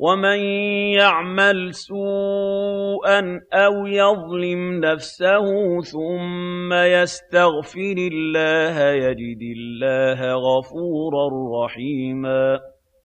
وَمَن يَعْمَلْ سُوءًا أَوْ يَظْلِمْ نَفْسَهُ ثُمَّ يَسْتَغْفِرِ اللَّهَ يَجِدِ اللَّهَ غَفُورًا رَّحِيمًا